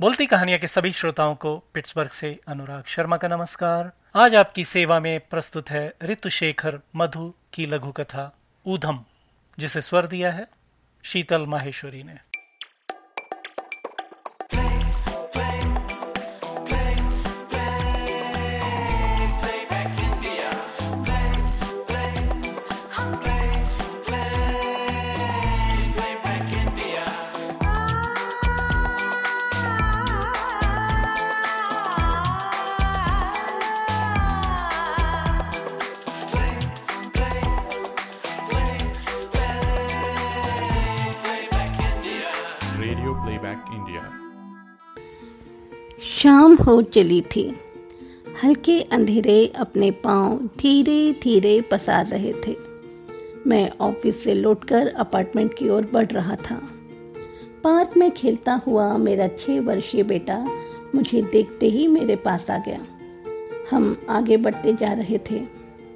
बोलती कहानियाँ के सभी श्रोताओं को पिट्सबर्ग से अनुराग शर्मा का नमस्कार। आज आपकी सेवा में प्रस्तुत है ऋतु शेखर मधु की लघु कथा ऊधम, जिसे स्वर दिया है शीतल माहेश्वरी ने। शाम हो चली थी। हल्के अंधेरे अपने पाँव धीरे धीरे पसार रहे थे। मैं ऑफ़िस से लौटकर अपार्टमेंट की ओर बढ़ रहा था। पार्क में खेलता हुआ मेरा छह वर्षीय बेटा मुझे देखते ही मेरे पास आ गया। हम आगे बढ़ते जा रहे थे।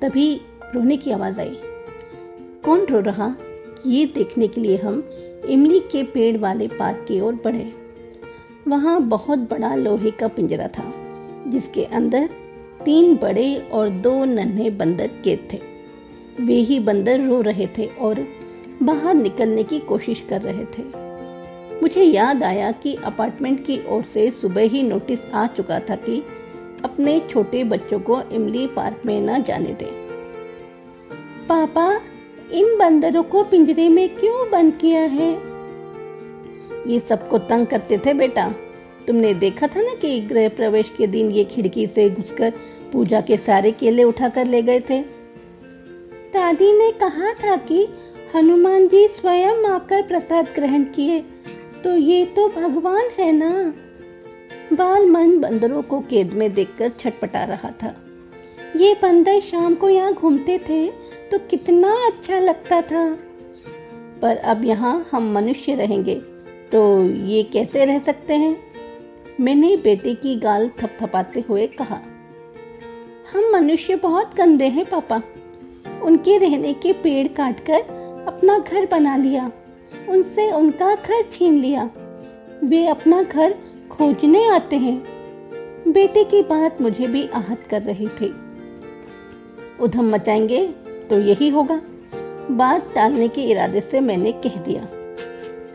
तभी रोने की आवाज़ आई। कौन रो रहा? ये देखने के लिए हम इमली के पेड़ वाले पार्क की ओर बढ़े। वहाँ बहुत बड़ा लोहे का पिंजरा था, जिसके अंदर तीन बड़े और दो नन्हे बंदर कैद थे। वे ही बंदर रो रहे थे और बाहर निकलने की कोशिश कर रहे थे। मुझे याद आया कि अपार्टमेंट की ओर से सुबह ही नोटिस आ चुका था कि अपने छोटे बच्चों को इमली पार्क में न जाने दें। पापा, इन बंदरों को पिंजरे में क्यों बंद किया है? ये सबको तंग करते थे बेटा। तुमने देखा था ना कि गृह प्रवेश के दिन ये खिड़की से घुसकर पूजा के सारे केले उठाकर ले गए थे? दादी ने कहा था कि हनुमान जी स्वयं आकर प्रसाद ग्रहण किए तो ये तो भगवान है ना। बाल मन बंदरों को केद में देखकर छटपटा रहा था। ये बंदर शाम को यहाँ घूमते थे तो कितना अच्छा लगता था। पर अब यहाँ हम मनुष्य रहेंगे। तो ये कैसे रह सकते हैं? मैंने बेटे की गाल थपथपाते हुए कहा, हम मनुष्य बहुत गंदे हैं, पापा। उनके रहने के पेड़ काटकर अपना घर बना लिया, उनसे उनका घर छीन लिया। वे अपना घर खोजने आते हैं। बेटे की बात मुझे भी आहत कर रही थी। उधम मचाएँगे तो यही होगा। बात टालने के इरादे से मैंने कह दिया।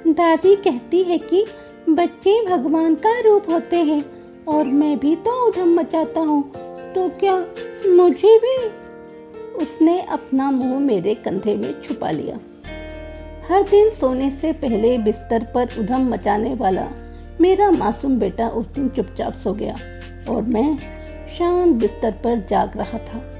दादी कहती है कि बच्चे भगवान का रूप होते हैं और मैं भी तो उधम मचाता हूँ। तो क्या मुझे भी? उसने अपना मुँह मेरे कंधे में छुपा लिया। हर दिन सोने से पहले बिस्तर पर उधम मचाने वाला मेरा मासूम बेटा उस दिन चुपचाप सो गया और मैं शांत बिस्तर पर जाग रहा था।